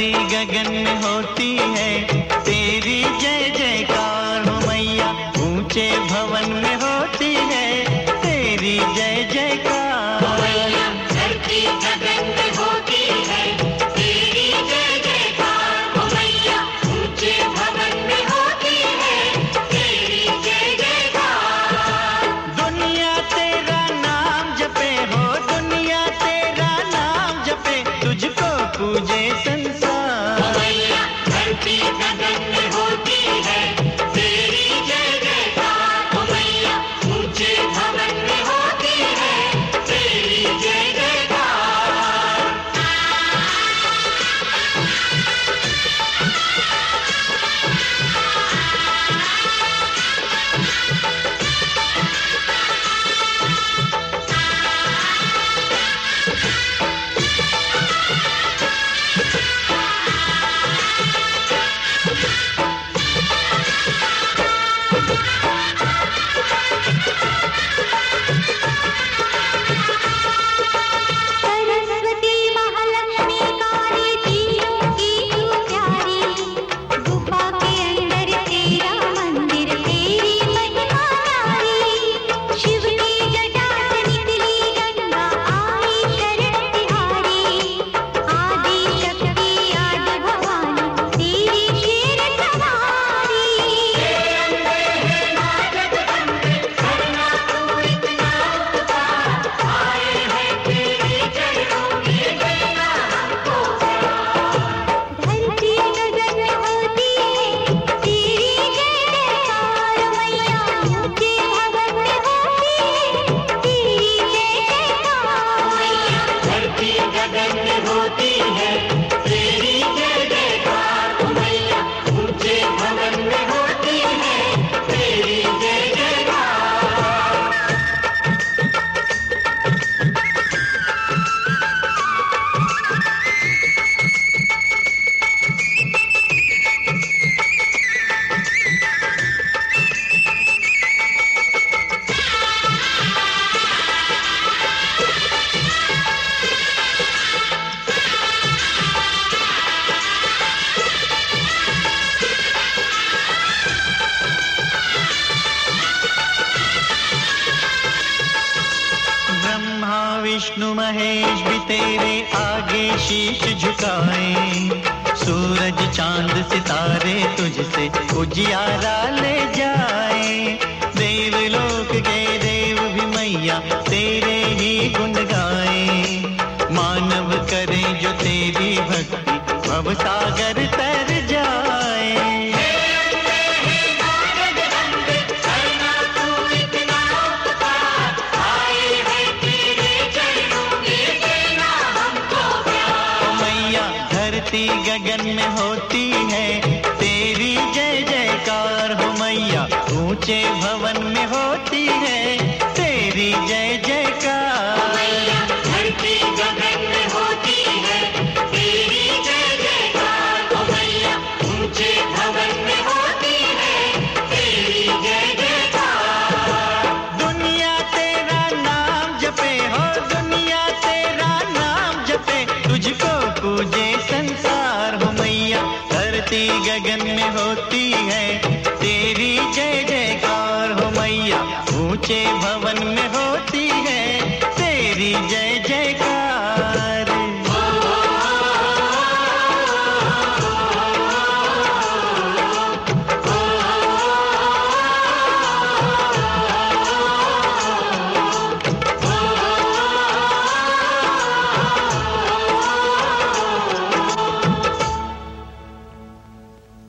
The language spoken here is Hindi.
गगन होती है तेरी विष्णु महेश भी तेरे आगे शीश झुकाए। सूरज, चाँद, सितारे तुझसे उजियारा ले जाए। देव लोक के देव भी मैया तेरे ही गुण गाए मानव करे जो तेरी भक्ति, भव सागर आरती गगन में होती है। तेरी जय जयकार हो मैया ऊँचे भवन में होती गगन में होती है। तेरी जय जयकार हो मैया, ऊँचे भवन में होती है। तेरी जय जय